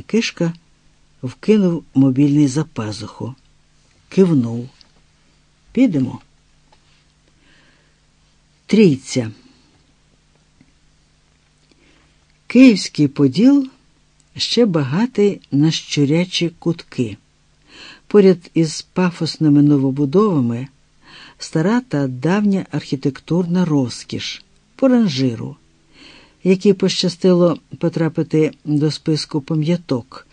Микишка вкинув мобільний за пазуху, кивнув. Підемо. Трійця. Київський поділ ще багатий на щурячі кутки. Поряд із пафосними новобудовами стара та давня архітектурна розкіш по ранжиру, якій пощастило потрапити до списку пам'яток,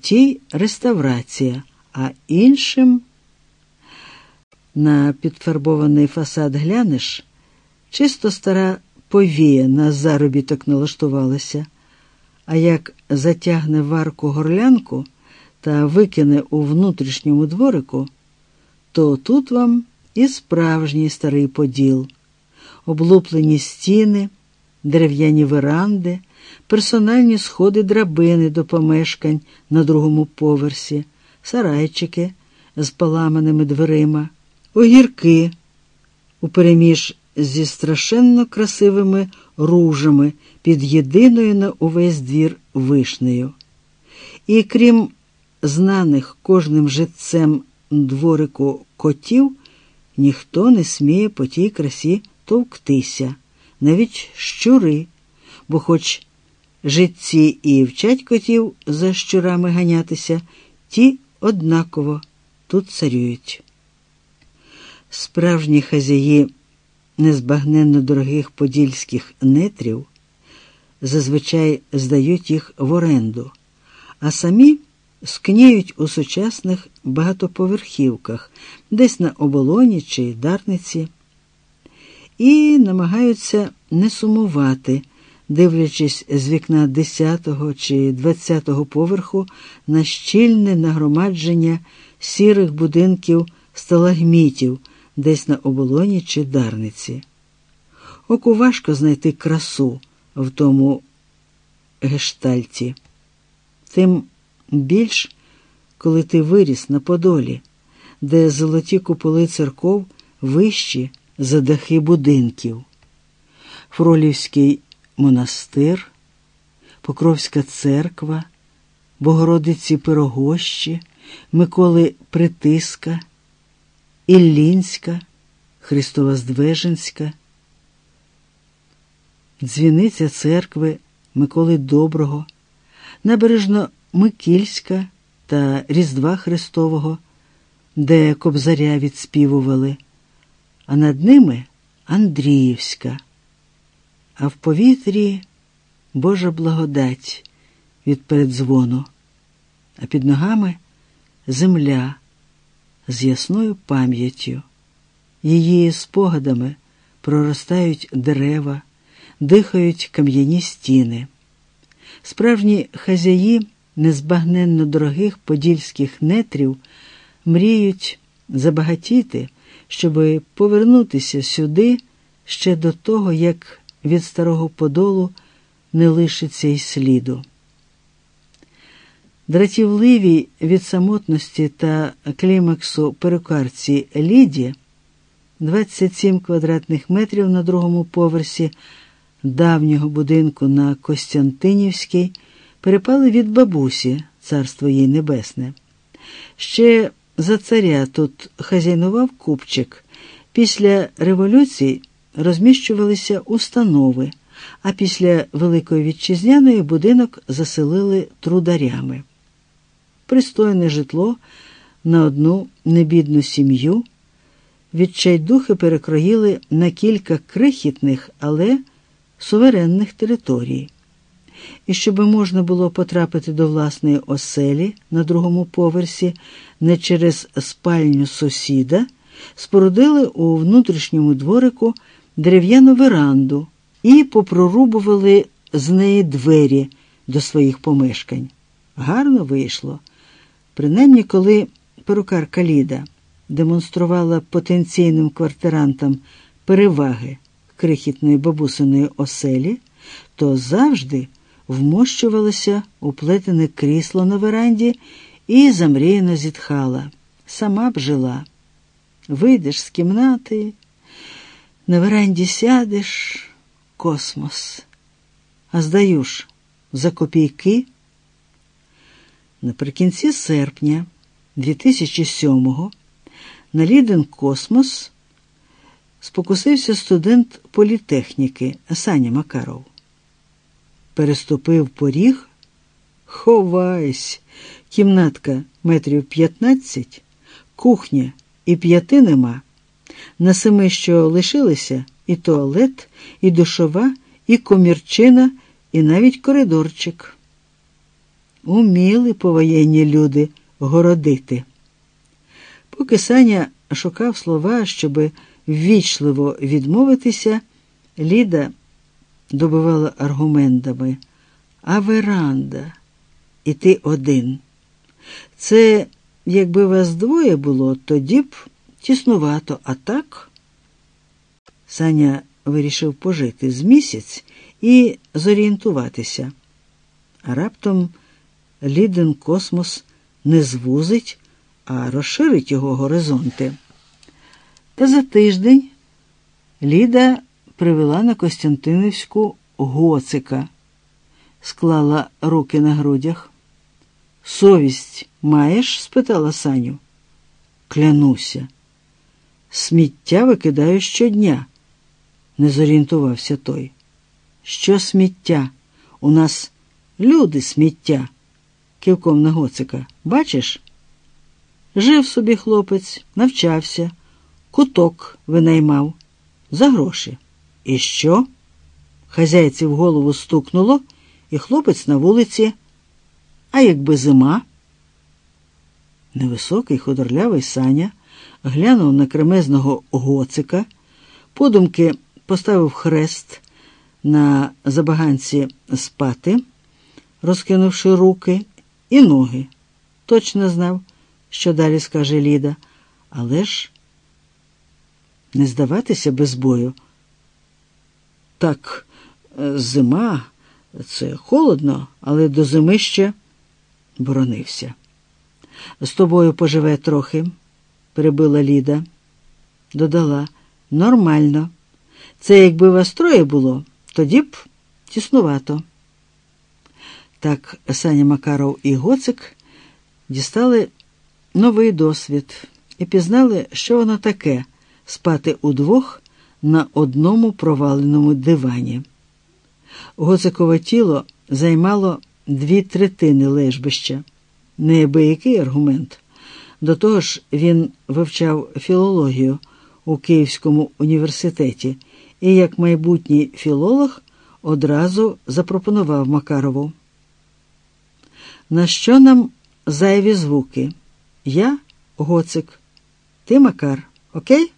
тій реставрація, а іншим на підфарбований фасад глянеш, чисто стара повія на заробіток налаштувалася, а як затягне варку горлянку та викине у внутрішньому дворику, то тут вам і справжній старий поділ, облуплені стіни, дерев'яні веранди, персональні сходи драбини до помешкань на другому поверсі, сарайчики з поламаними дверима, огірки упереміж зі страшенно красивими ружами під єдиною на увесь двір вишнею. І крім знаних кожним житцем дворику котів, ніхто не сміє по тій красі товктися, навіть щури, бо хоч житці і вчать котів за щурами ганятися, ті однаково тут царюють. Справжні хазяї незбагненно дорогих подільських нетрів зазвичай здають їх в оренду, а самі скніють у сучасних багатоповерхівках, десь на оболоні чи дарниці, і намагаються не сумувати, дивлячись з вікна 10-го чи 20-го поверху на щільне нагромадження сірих будинків сталагмітів десь на оболоні чи дарниці. Оку важко знайти красу в тому гештальті. Тим більш, коли ти виріс на Подолі, де золоті куполи церков вищі за дахи будинків, Фролівський монастир, Покровська церква, Богородиці Пирогощі, Миколи Притиска, Іллінська, Христова Здвеженська, дзвіниця церкви Миколи Доброго, набережно Микільська та Різдва Христового, де кобзаря відспівували, а над ними Андріївська, а в повітрі Божа благодать від передзвону, а під ногами земля з ясною пам'яттю. Її спогадами проростають дерева, дихають кам'яні стіни. Справжні хазяї незбагненно дорогих подільських нетрів мріють забагатіти, щоби повернутися сюди ще до того, як від старого подолу не лишиться й сліду. Дратівливій від самотності та клімаксу перукарці Ліді 27 квадратних метрів на другому поверсі давнього будинку на Костянтинівській перепали від бабусі, царство їй небесне. Ще за царя тут хазяйнував купчик. Після революції розміщувалися установи, а після Великої Вітчизняної будинок заселили трударями. Пристойне житло на одну небідну сім'ю. Відчайдухи перекроїли на кілька крихітних, але суверенних територій. І щоб можна було потрапити до власної оселі на другому поверсі не через спальню сусіда, спорудили у внутрішньому дворику дерев'яну веранду і попрорубували з неї двері до своїх помешкань. Гарно вийшло. Принаймні, коли перукарка Ліда демонструвала потенційним квартирантам переваги крихітної бабусиної оселі, то завжди вмощувалася у плетене крісло на веранді і замріяно зітхала. Сама б жила. Вийдеш з кімнати, на веранді сядеш космос. А здаюш за копійки. Наприкінці серпня 2007-го на Ліден Космос спокусився студент політехніки Саня Макаров. Переступив поріг, ховайсь, кімнатка метрів 15, кухня і п'яти нема. На семи, що лишилися, і туалет, і душова, і комірчина, і навіть коридорчик. Уміли повоєнні люди городити. Поки Саня шукав слова, щоби ввічливо відмовитися, Ліда добивала аргументами. А веранда, і ти один. Це, якби вас двоє було, тоді б тіснувато, а так. Саня вирішив пожити з місяць і зорієнтуватися. А раптом Ліден космос не звузить, а розширить його горизонти. Та за тиждень Ліда привела на Костянтинівську гоцика, склала руки на грудях. Совість маєш? спитала Саню. Клянуся. Сміття викидаю щодня, не зорієнтувався той. Що сміття? У нас люди сміття, кивком на гоцика. Бачиш? Жив собі хлопець, навчався, куток винаймав за гроші. І що? Хазяйці в голову стукнуло, і хлопець на вулиці. А якби зима? Невисокий худорлявий Саня глянув на кремезного гоцика, подумки поставив хрест на забаганці спати, розкинувши руки і ноги. Точно знав, що далі скаже Ліда, але ж не здаватися без бою. Так, е, зима, це холодно, але до зими ще боронився. З тобою поживе трохи, перебила Ліда. Додала нормально. Це якби вас троє було, тоді б тіснувато. Так Саня Макаров і Гоцик дістали новий досвід і пізнали, що воно таке спати удвох на одному проваленому дивані. Гоцикове тіло займало дві третини лежбища. Неабиякий аргумент. До того ж, він вивчав філологію у Київському університеті і, як майбутній філолог, одразу запропонував Макарову. На що нам зайві звуки? Я Гоцик, ти Макар, окей?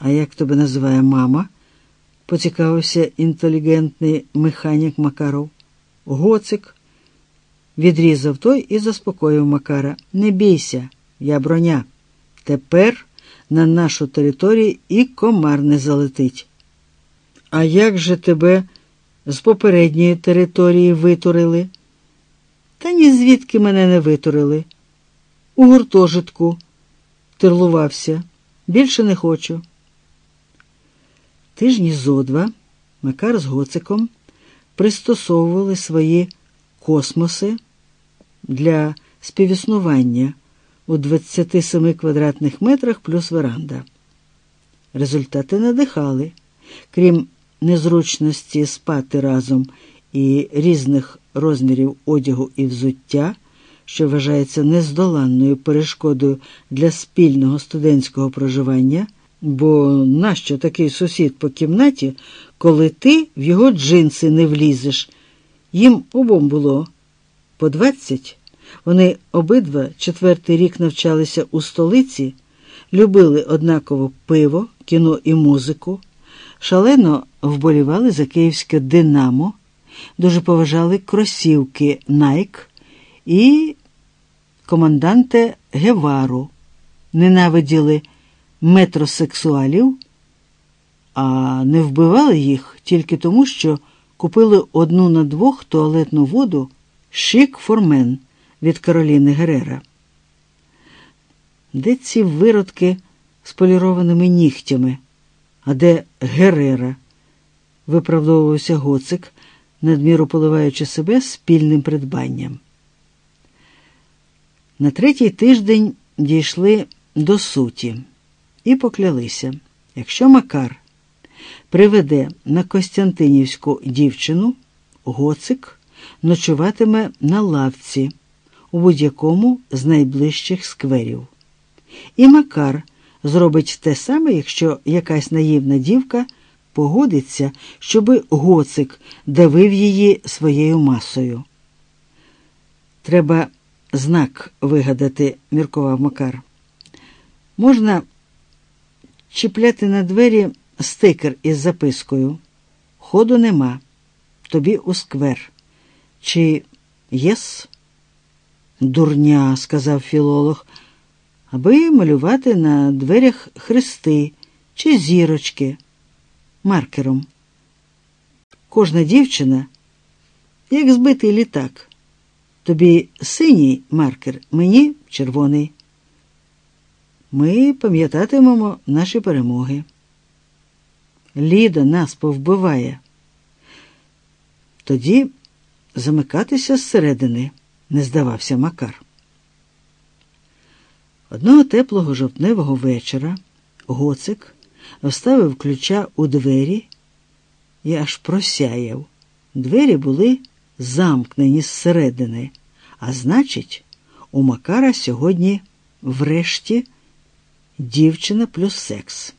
А як тебе називає мама? поцікавився інтелігентний механік Макаров. Гоцик. Відрізав той і заспокоїв Макара. Не бійся, я броня. Тепер на нашу територію і комар не залетить. А як же тебе з попередньої території витурили? Та ні звідки мене не витурили. У гуртожитку терлувався. Більше не хочу. Тижні зо два Макар з Гоциком пристосовували свої космоси для співіснування у 27 квадратних метрах плюс веранда. Результати надихали, крім незручності спати разом і різних розмірів одягу і взуття, що вважається нездоланною перешкодою для спільного студентського проживання. Бо нащо такий сусід по кімнаті, коли ти в його джинси не влізеш? Їм обом було по двадцять. Вони обидва четвертий рік навчалися у столиці, любили однаково пиво, кіно і музику, шалено вболівали за київське Динамо, дуже поважали кросівки Найк і команданте Гевару, ненавиділи метросексуалів, а не вбивали їх тільки тому, що купили одну на двох туалетну воду Шик Формен від Кароліни Герера. Де ці виродки з полірованими нігтями? А де Герера? виправдовувався гоцик, надміру поливаючи себе спільним придбанням. На третій тиждень дійшли до суті і поклялися, якщо Макар приведе на Костянтинівську дівчину, гоцик ночуватиме на лавці у будь-якому з найближчих скверів. І Макар зробить те саме, якщо якась наївна дівка погодиться, щоби гоцик давив її своєю масою. Треба знак вигадати, міркував Макар. Можна чіпляти на двері стикер із запискою. Ходу нема, тобі у сквер. Чи єс? Дурня, сказав філолог, аби малювати на дверях хрести чи зірочки маркером. Кожна дівчина, як збитий літак. Тобі синій маркер, мені червоний. Ми пам'ятатимемо наші перемоги. Ліда нас повбиває. Тоді замикатися зсередини, не здавався Макар. Одного теплого жовтневого вечора гоцик вставив ключа у двері і аж просяяв. Двері були замкнені зсередини, а значить, у Макара сьогодні врешті дівчина плюс секс.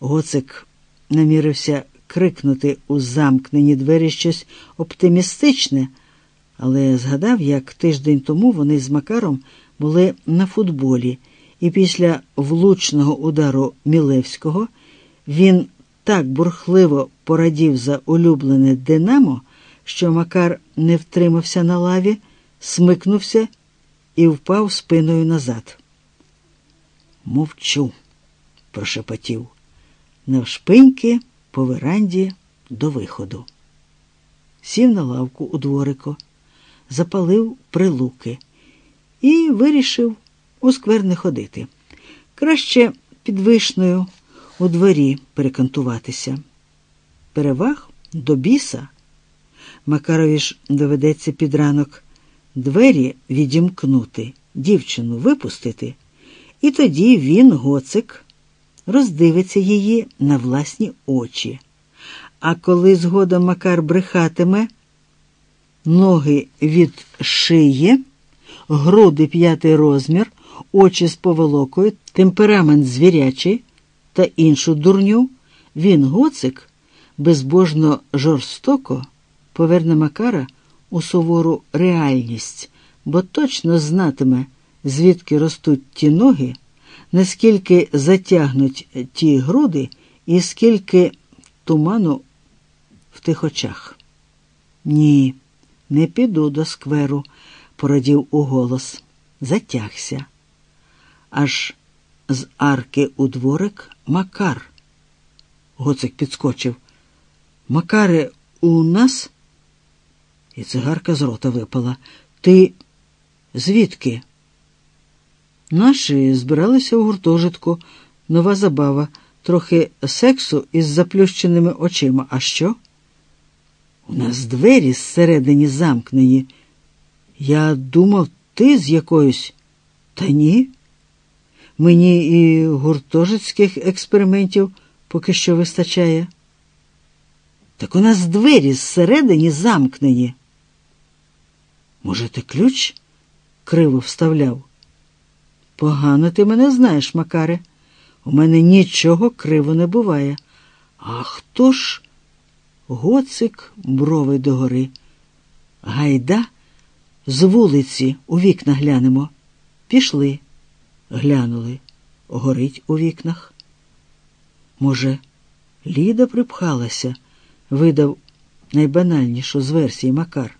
Гоцик намірився крикнути у замкнені двері щось оптимістичне, але згадав, як тиждень тому вони з Макаром були на футболі, і після влучного удару Мілевського він так бурхливо порадів за улюблене Динамо, що Макар не втримався на лаві, смикнувся і впав спиною назад. Мовчу, прошепотів, навшпиньки по веранді до виходу. Сів на лавку у дворико, запалив прилуки і вирішив у сквер не ходити. Краще під вишнею у дворі перекантуватися. Переваг до біса. Макарові ж доведеться під ранок двері відімкнути, дівчину випустити, і тоді він, гоцик, роздивиться її на власні очі. А коли згодом Макар брехатиме, ноги від шиї, груди п'ятий розмір, очі з поволокою, темперамент звірячий та іншу дурню, він, гоцик, безбожно жорстоко поверне Макара у сувору реальність, бо точно знатиме, звідки ростуть ті ноги, наскільки затягнуть ті груди і скільки туману в тих очах. Ні, не піду до скверу, порадів уголос. Затягся. Аж з арки у дворик Макар. Гоцик підскочив. Макаре, у нас? І цигарка з рота випала. Ти звідки? Наші збиралися у гуртожитку, нова забава, трохи сексу із заплющеними очима. А що? У нас двері зсередині замкнені. Я думав, ти з якоюсь. Та ні. Мені і гуртожитських експериментів поки що вистачає. Так у нас двері зсередині замкнені. Може, ти ключ криво вставляв? Погано ти мене знаєш, Макаре. У мене нічого криво не буває. А хто ж? Гоцик брови догори. Гайда, з вулиці у вікна глянемо. Пішли, глянули, горить у вікнах. Може, Ліда припхалася, видав найбанальнішу з версій Макар.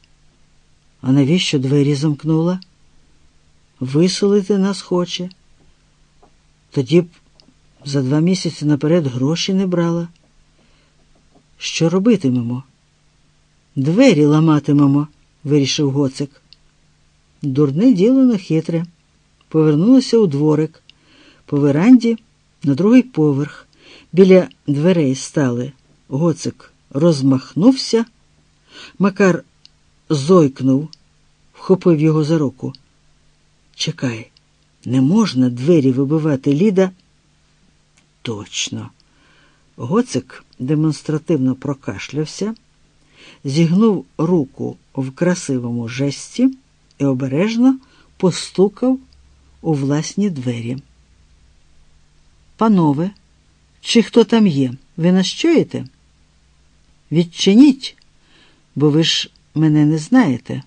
А навіщо двері замкнула? Виселити нас хоче. Тоді б за два місяці наперед гроші не брала. Що робитимемо? Двері ламатимемо, вирішив гоцик. Дурне діло на хитре. Повернулося у дворик, по веранді на другий поверх. Біля дверей стали. Гоцик розмахнувся. Макар зойкнув, вхопив його за руку. Чекай, не можна двері вибивати Ліда. Точно. Гоцик демонстративно прокашлявся, зігнув руку в красивому жесті і обережно постукав у власні двері. Панове, чи хто там є? Ви нас чуєте? Відчиніть, бо ви ж мене не знаєте.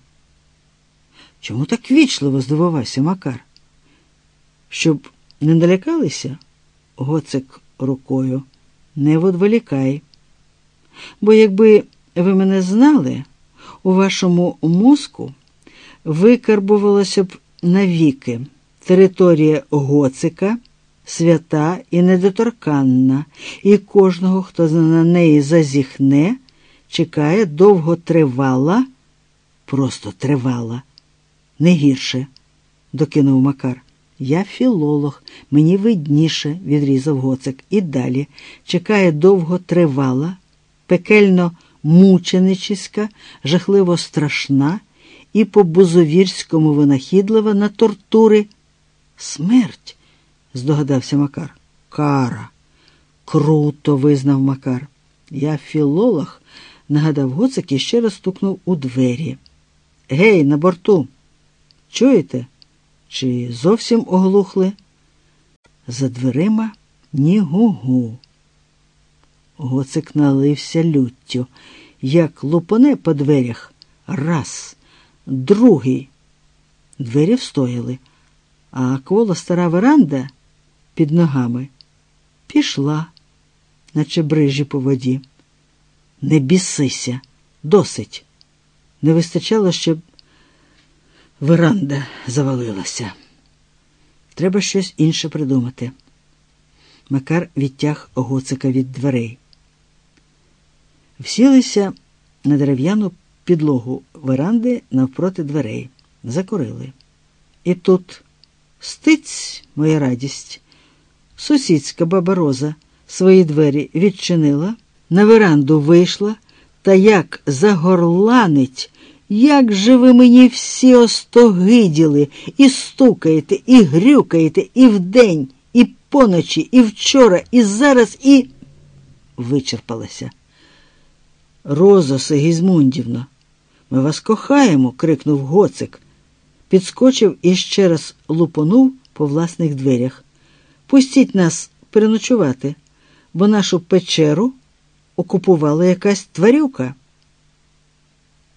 Чому так вічливо здивувався Макар? Щоб не налякалися, гоцик рукою, не водволікай. Бо якби ви мене знали, у вашому мозку викарбувалося б навіки територія гоцика свята і недоторканна, і кожного, хто на неї зазіхне, чекає довготривала, просто тривала, не гірше, докинув Макар. Я філолог, мені видніше, відрізав гоцик. І далі чекає довготривала, пекельно мученичиська, жахливо страшна і по бузовірському винахідлива на тортури. Смерть здогадався Макар. Кара. Круто, визнав Макар. Я філолог, нагадав Гоцик і ще раз стукнув у двері. Гей, на борту. Чуєте? Чи зовсім оглухли? За дверима ні гу-гу. Гоцик налився люттю, як лупоне по дверях. Раз, другий. Двері встояли, а коло стара веранда під ногами. Пішла, наче брижі по воді. Не бісися, досить. Не вистачало, щоб веранда завалилася. Треба щось інше придумати. Макар відтяг гоцика від дверей. Всілися на дерев'яну підлогу веранди навпроти дверей, закурили. І тут стиць, моя радість. Сусідська баба Роза свої двері відчинила, на веранду вийшла та як загорланить, як же ви мені всі остогиділи, і стукаєте, і грюкаєте, і вдень, і поночі, і вчора, і зараз, і. вичерпалася. Роза Сегізмундівна, ми вас кохаємо, крикнув гоцик. Підскочив і ще раз лупонув по власних дверях. Пустіть нас переночувати, бо нашу печеру окупувала якась тварюка.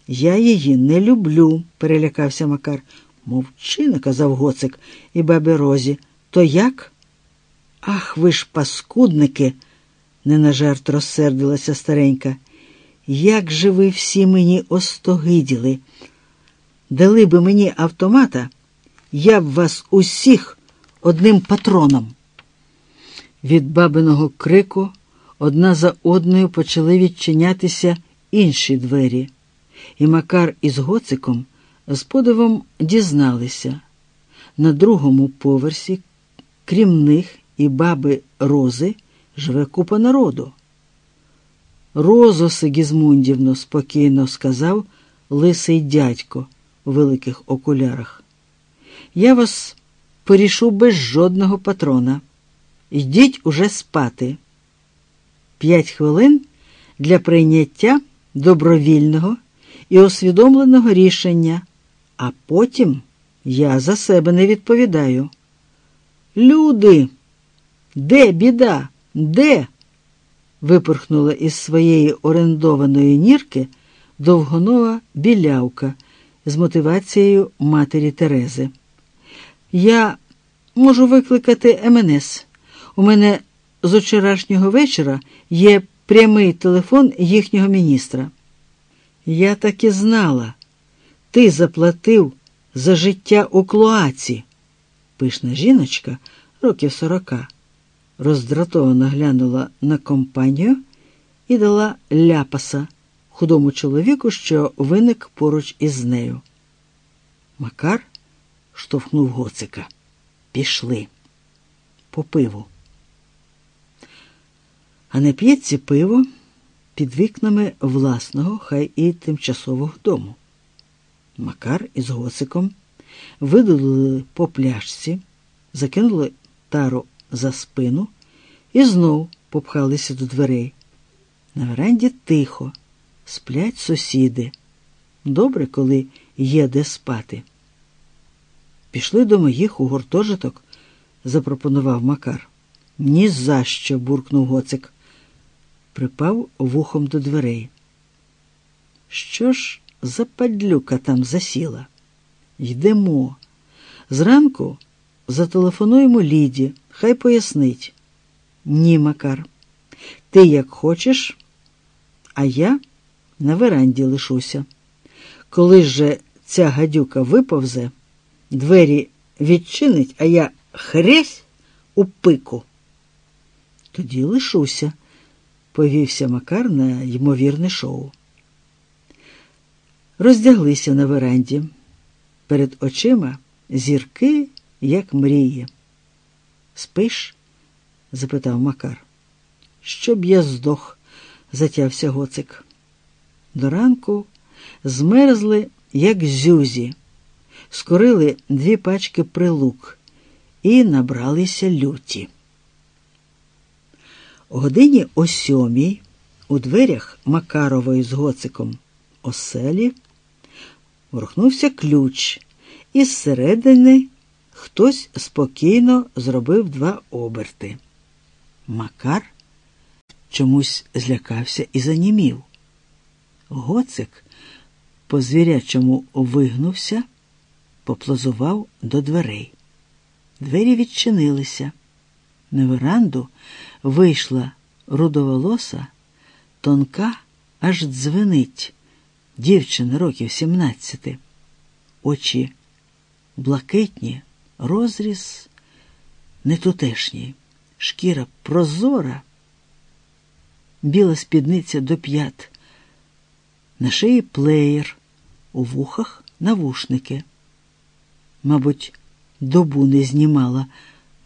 Я її не люблю, перелякався Макар. Мовчи, наказав гоцик і бабі Розі. То як? Ах, ви ж паскудники, не на жарт розсердилася старенька. Як же ви всі мені остогиділи? Дали би мені автомата, я б вас усіх одним патроном. Від бабиного крику одна за одною почали відчинятися інші двері, і Макар із гоциком з подивом дізналися. На другому поверсі, крім них і баби Рози, живе купа народу. Розо Сигізмундівно, спокійно сказав лисий дядько у великих окулярах. Я вас порішу без жодного патрона. Йдіть уже спати. П'ять хвилин для прийняття добровільного і усвідомленого рішення, а потім я за себе не відповідаю. Люди, де біда? Де? випорхнула із своєї орендованої нірки довгонова білявка з мотивацією матері Терези. Я можу викликати МНС. У мене з вчорашнього вечора є прямий телефон їхнього міністра. Я так і знала. Ти заплатив за життя у клоаці. Пишна жіночка років сорока роздратовано глянула на компанію і дала ляпаса худому чоловіку, що виник поруч із нею. Макар штовхнув гоцика. Пішли по пиву. А не п'ється пиво під вікнами власного, хай і тимчасового дому. Макар із гоциком видалили по пляшці, закинули тару за спину і знов попхалися до дверей. На веранді тихо, сплять сусіди. Добре, коли є де спати. Пішли до моїх у гуртожиток, запропонував Макар. «Ні за що!» – буркнув гоцик. Припав вухом до дверей. Що ж за падлюка там засіла? Йдемо. Зранку зателефонуємо Ліді, хай пояснить. Ні, Макар, ти як хочеш, а я на веранді лишуся. Коли же ця гадюка виповзе, двері відчинить, а я хресь у пику. Тоді лишуся, повівся Макар на ймовірне шоу. Роздяглися на веранді. Перед очима зірки, як мрії. Спиш? запитав Макар. Щоб я здох, затявся гоцик. До ранку змерзли, як зюзі, скорили дві пачки прилук і набралися люті. Годині о сьомій у дверях Макарової з гоциком оселі ворухнувся ключ, і зсередини хтось спокійно зробив два оберти. Макар чомусь злякався і занімів. Гоцик по звірячому вигнувся, поплазував до дверей. Двері відчинилися. На веранду вийшла рудоволоса, тонка, аж дзвенить, дівчина років сімнадцяти, очі блакитні, розріз нетутешній, шкіра прозора, біла спідниця до п'ят, на шиї плеєр, у вухах навушники. Мабуть, добу не знімала.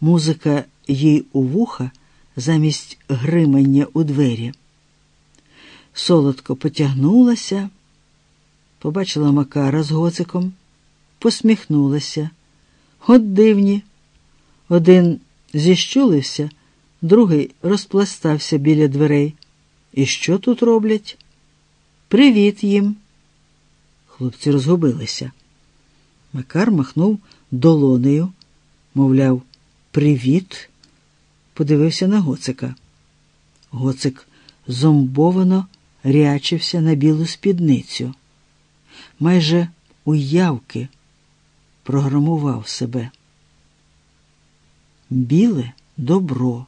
Музика їй у вуха замість гримання у двері. Солодко потягнулася, побачила Макара з гоциком, посміхнулася. От дивні. Один зіщулився, другий розпластався біля дверей. І що тут роблять? Привіт їм. Хлопці розгубилися. Макар махнув долонею, мовляв, привіт, подивився на гоцика. Гоцик зомбовано рячився на білу спідницю. Майже уявки програмував себе. Біле добро,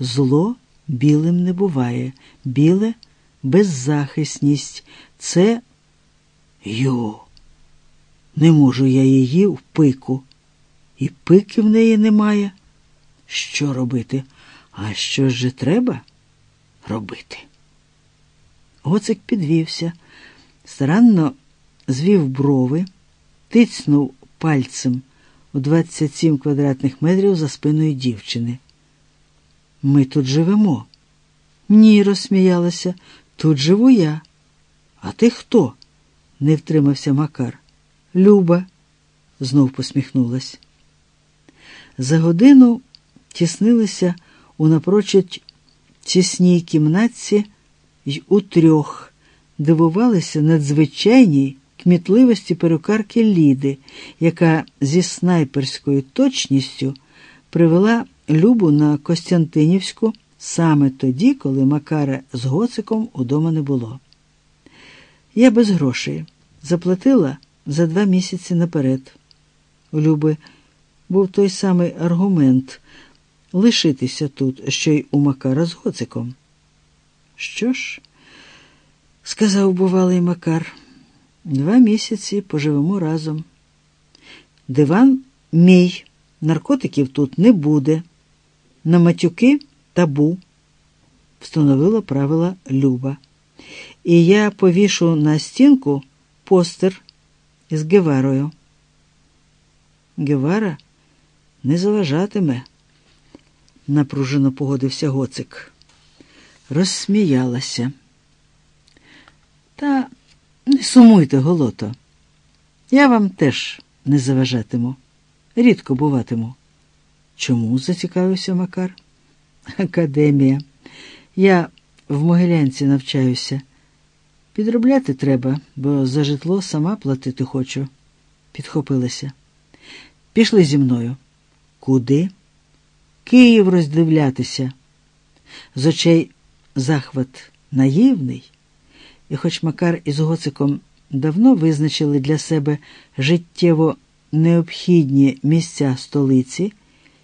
зло білим не буває, біле беззахисність. Це йо. Не можу я її в пику. І пики в неї немає. Що робити? А що ж треба робити? Гоцик підвівся, старанно звів брови, тицнув пальцем у 27 квадратних метрів за спиною дівчини. Ми тут живемо. Ні, розсміялася, тут живу я. А ти хто? не втримався Макар. Люба, знов посміхнулась. За годину тіснилися у напрочуд тісній кімнатці й утрьох, дивувалися надзвичайній кмітливості перукарки Ліди, яка зі снайперською точністю привела Любу на Костянтинівську саме тоді, коли Макара з гоциком удома не було. Я без грошей заплатила за два місяці наперед. У Люби був той самий аргумент лишитися тут, що й у Макара з гоциком. Що ж, сказав бувалий Макар, два місяці поживемо разом. Диван мій, наркотиків тут не буде. На матюки табу, встановила правила Люба. І я повішу на стінку постер із Геварою. Гевара не заважатиме, напружено погодився гоцик. Розсміялася. Та не сумуйте, голото. Я вам теж не заважатиму. Рідко буватиму. Чому? зацікавився Макар. Академія. Я в Могилянці навчаюся. Підробляти треба, бо за житло сама платити хочу. Підхопилася. Пішли зі мною. Куди? Київ роздивлятися. З очей захват наївний, і хоч Макар із Гоциком давно визначили для себе життєво необхідні місця столиці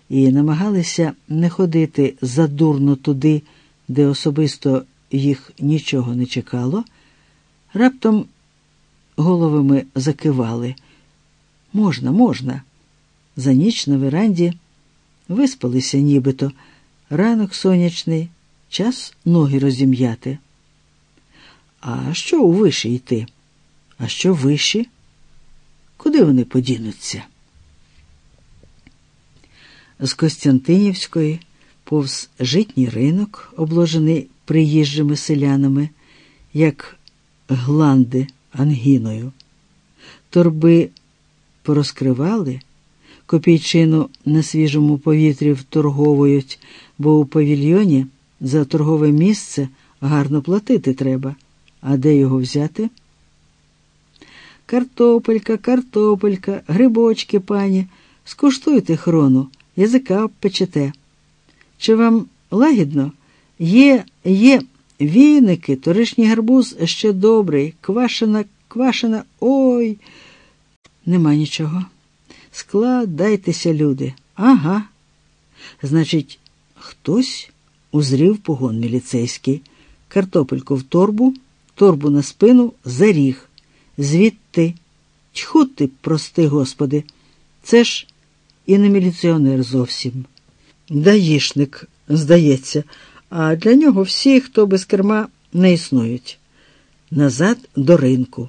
і намагалися не ходити задурно туди, де особисто їх нічого не чекало, раптом головами закивали. Можна, можна. За ніч на веранді виспалися нібито. Ранок сонячний, час ноги розім'яти. А що у виші йти? А що виші? Куди вони подінуться? З Костянтинівської повз житній ринок, обложений приїжджими селянами, як гланди ангіною. Торби порозкривали, копійчину на свіжому повітрі вторговують, бо у павільйоні за торгове місце гарно платити треба. А де його взяти? Картопелька, картопелька, грибочки, пані, скуштуйте хрону, язика обпечете. Чи вам лагідно? Є, є віники, торишній гарбуз ще добрий, квашена, квашена, ой. Нема нічого. Складайтеся, люди. Ага. Значить, хтось узрів погон міліцейський, картопельку в торбу, торбу на спину, заріг. Звідти. Тьху ти, прости, господи, це ж і не міліціонер зовсім. Даїшник, здається, а для нього всі, хто без керма, не існують. Назад до ринку.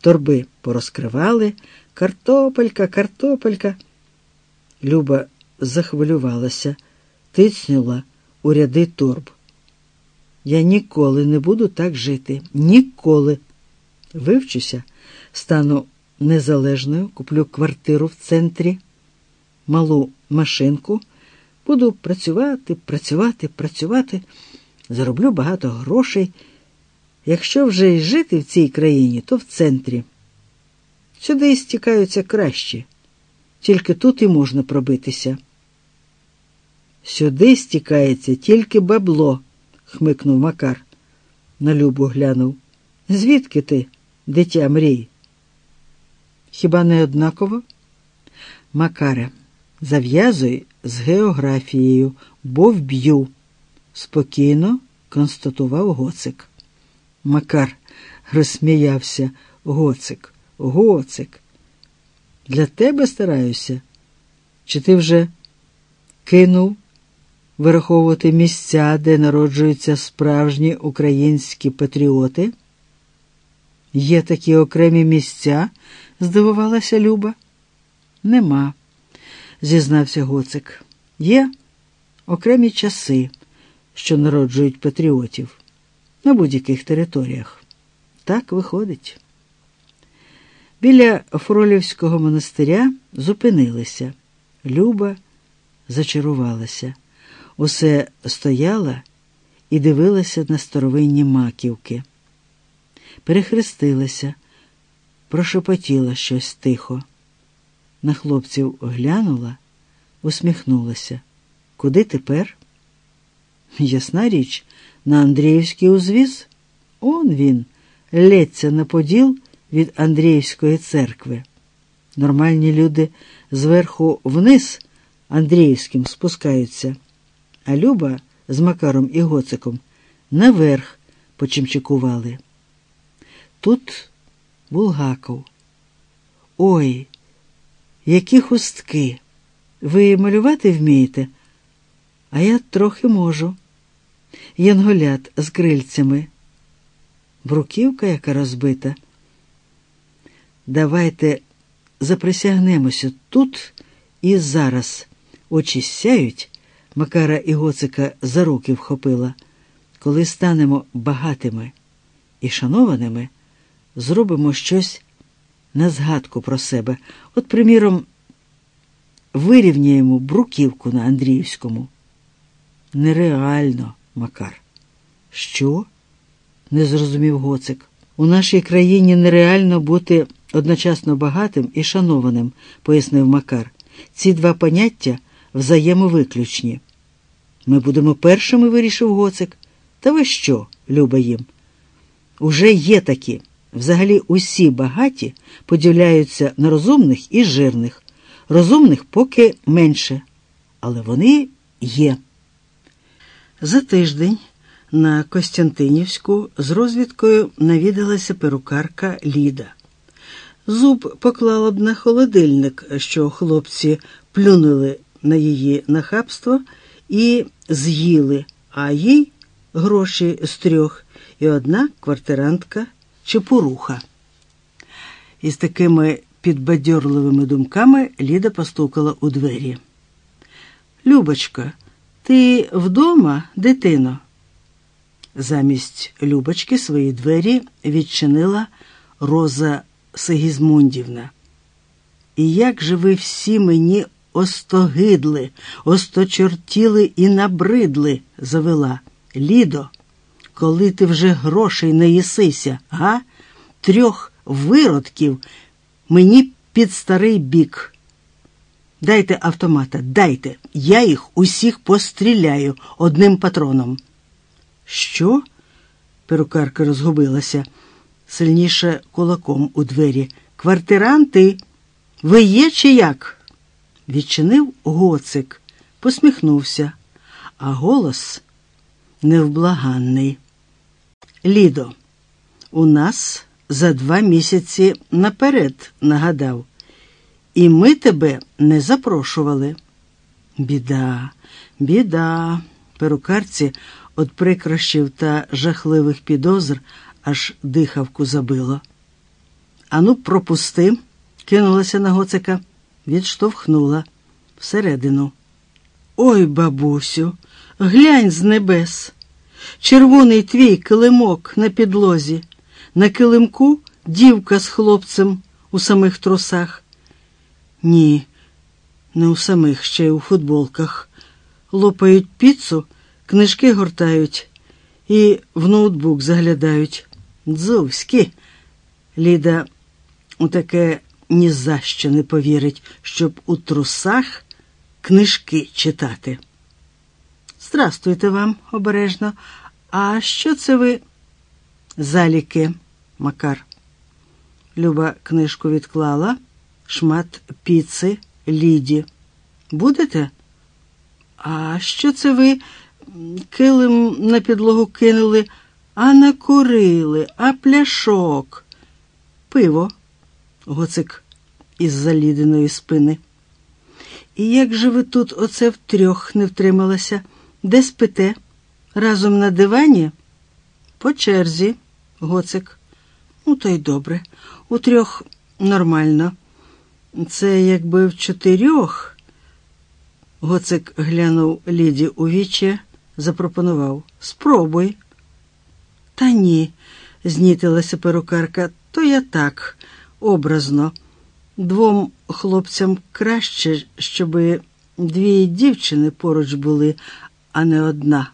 Торби порозкривали, картопелька, картопелька. Люба захвилювалася, тицнула у ряди торб. Я ніколи не буду так жити. Ніколи. Вивчуся, стану незалежною, куплю квартиру в центрі, малу машинку, буду працювати, працювати, працювати, зароблю багато грошей. Якщо вже й жити в цій країні, то в центрі. Сюди стікаються кращі, тільки тут і можна пробитися. Сюди стікається тільки бабло, хмикнув Макар. На Любу глянув. Звідки ти, дитя мрій? Хіба не однаково? Макаре, зав'язуй з географією, бо вб'ю, спокійно констатував гоцик. Макар розсміявся гоцик, гоцик. Для тебе стараюся? Чи ти вже кинув вираховувати місця, де народжуються справжні українські патріоти? Є такі окремі місця? здивувалася Люба. Нема, зізнався гоцик. Є окремі часи, що народжують патріотів на будь-яких територіях. Так виходить. Біля Фролівського монастиря зупинилися. Люба зачарувалася. Усе стояла і дивилася на старовинні маківки. Перехрестилася, прошепотіла щось тихо. На хлопців глянула, усміхнулася. Куди тепер? Ясна річ, на Андріївський узвіз? Он він, лється на поділ від Андріївської церкви. Нормальні люди зверху вниз Андріївським спускаються, а Люба з Макаром і Гоциком наверх почимчикували. Тут Булгаков. Ой, які хустки! Ви малювати вмієте? А я трохи можу. Янголят з крильцями. Бруківка, яка розбита. Давайте заприсягнемося тут і зараз. Очі сяють, Макара і Гоцика за руки вхопила. Коли станемо багатими і шанованими, зробимо щось на згадку про себе. От, приміром, вирівняємо бруківку на Андріївському. Нереально, Макар. Що? не зрозумів Гоцик. У нашій країні нереально бути одночасно багатим і шанованим, пояснив Макар. Ці два поняття взаємовиключні. Ми будемо першими, вирішив Гоцик. Та ви що, люба їм? Уже є такі. Взагалі усі багаті поділяються на розумних і жирних. Розумних поки менше, але вони є. За тиждень на Костянтинівську з розвідкою навідалася перукарка Ліда. Зуб поклала б на холодильник, що хлопці плюнули на її нахабство і з'їли, а їй гроші з трьох і одна квартирантка чепуруха. Із такими підбадьорливими думками Ліда постукала у двері. Любочка, ти вдома, дитино? Замість Любочки свої двері відчинила Роза Сигізмундівна. І як же ви всі мені остогидли, осточортіли і набридли, завела. Лідо, коли ти вже грошей не їсися, га? Трьох виродків мені під старий бік. Дайте автомата, дайте, я їх усіх постріляю одним патроном. Що? Перукарка розгубилася, сильніше кулаком у двері. Квартиранти, ви є чи як? Відчинив гоцик, посміхнувся, а голос невблаганний. Лідо, у нас за два місяці наперед нагадав, і ми тебе не запрошували. Біда, біда, перукарці від прикрощів та жахливих підозр аж дихавку забило. Ану, пропусти, кинулася на гоцика, відштовхнула всередину. Ой, бабусю, глянь з небес. Червоний твій килимок на підлозі, на килимку дівка з хлопцем у самих трусах. Ні, не у самих ще й у футболках. Лопають піцу книжки гортають і в ноутбук заглядають. Дзовські. Ліда у таке ні за що не повірить, щоб у трусах книжки читати. Здрастуйте вам обережно. А що це ви? Заліки, Макар. Люба книжку відклала, шмат піци Ліді. Будете? А що це ви? килим на підлогу кинули, а накурили, а пляшок. Пиво, гоцик із заліденої спини. І як же ви тут оце втрьох не втрималася? Де спите? Разом на дивані? По черзі, гоцик. Ну, то й добре. У трьох нормально. Це якби в чотирьох. Гоцик глянув Ліді у вічі, запропонував Спробуй. Та ні, знітилася перукарка, то я так, образно. Двом хлопцям краще, щоби дві дівчини поруч були, а не одна.